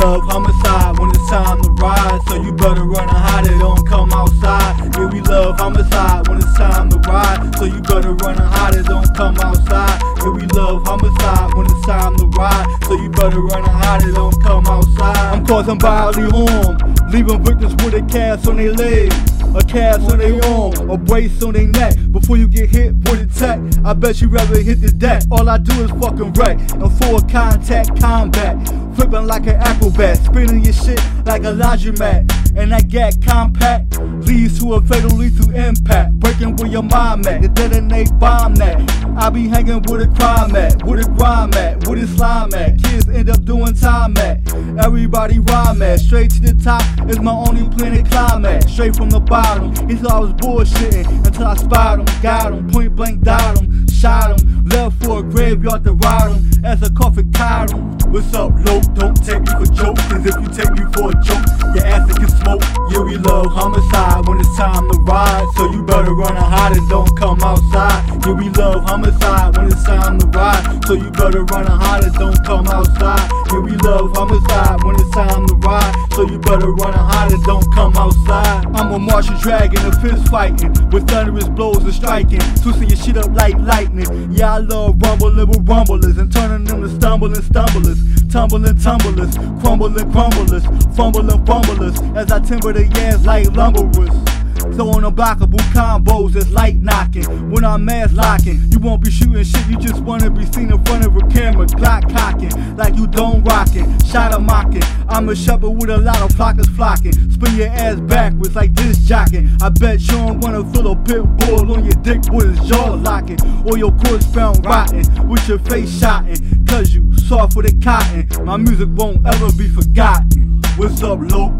love homicide when it's time to ride. So you better run and hide it, don't come outside. Yeah, we love homicide when it's time to ride. So you better run and hide it, don't come outside. Yeah, we love homicide when it's time to ride. So you better run and hide it, don't come outside. I'm causing bodily harm, leaving victims with a cast on their leg. A cast on their arm, a brace on their neck. Before you get hit with a tech, I bet you rather hit the deck. All I do is fucking wreck and full contact combat. Flipping like an acrobat, spinning your shit like a laundromat. And that gat compact leads to a fatal lethal impact. Breaking where your mind at, the detonate bomb that. I be hanging with a crime at, with a grime at, with a slime at. Kids end Everybody rhyme at. Straight to the top is my only plan planet climax. Straight from the bottom, he thought I was bullshitting until I spotted him, got him, point blank, died him, shot him, left for a graveyard to ride him as a coffin tied him. What's up, low? Don't take me for jokes, cause if you take me for a joke, your ass can smoke. Yeah, we love homicide when it's time to ride. So you better run and hide and don't come outside. Yeah, we love homicide when it's time to ride. So you better run and hide and don't come outside. Yeah, we love homicide when it's time to ride. So you better run and hide and don't come outside. I'm a Martian dragon, a fist fighting with thunderous blows and striking, twisting your shit up like lightning. Yeah, I love rumbling with rumblers and turning them to stumbling stumblers, tumbling tumblers, crumbling crumblers, fumbling fumblers as I timber the ass like lumberers. So unblockable combos that's light knocking. When I'm mass locking, you won't be shooting shit, you just wanna be seen in front of a camera, Glock cocking, like you don't rocking, shot a mocking. I'm a shepherd with a lot of flockers flocking. Spin your ass backwards like this jocking. I bet you don't wanna feel a pit bull on your dick with his jaw locking. Or your corpse found rotten with your face shotting. Cause you soft with a cotton. My music won't ever be forgotten. What's up, Luke?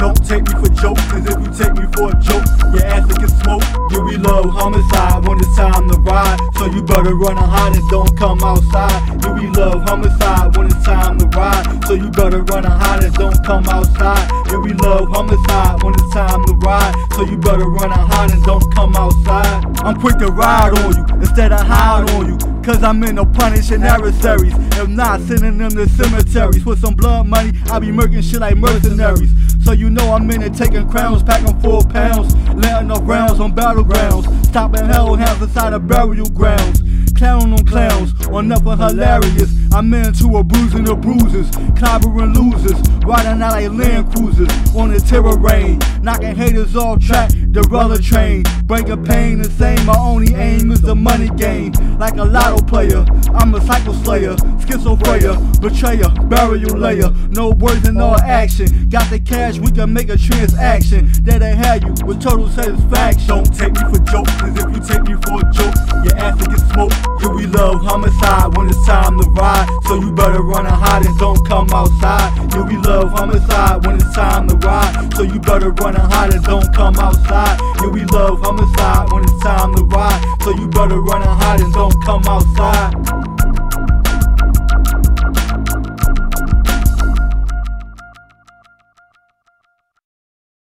Don't take me for jokes, cause if you take me for a joke, your ass will get smoked. Yeah, we love homicide when it's time to ride. So you better run and hide and don't come outside. Yeah, we love homicide when it's time to ride. So you better run and hide and don't come outside. Yeah, we love homicide when it's time to ride. So you better run and hide and don't come outside. I'm quick to ride on you instead of hide on you. Cause I'm in no punishing adversaries. If not, sending them to cemeteries. For some blood money, I be murking shit like mercenaries. So you know I'm in it taking crowns, packing four pounds, letting off rounds on battlegrounds, stopping hellhounds inside of burial grounds. Clown on clowns, or nothing hilarious. I'm into a bruising of bruises, clobbering losers, riding out like land cruisers. On the terrain, knocking haters off track, the roller train, bringing pain and saying my only aim is the money game. Like a lotto player, I'm a cycle slayer, schizophrenia, betrayer, burial layer. No words and no action. Got the cash, we can make a transaction. That I have you. With total satisfaction. Don't take me for jokes, cause if you take me for a joke, your ass will get smoked. Yeah, we love homicide when it's time to ride. So you better run and hide and don't come outside. Yeah, we love homicide when it's time to ride. So you better run and hide and don't come outside. Yeah, we love homicide when it's time to ride. So you better run and hide and don't come outside.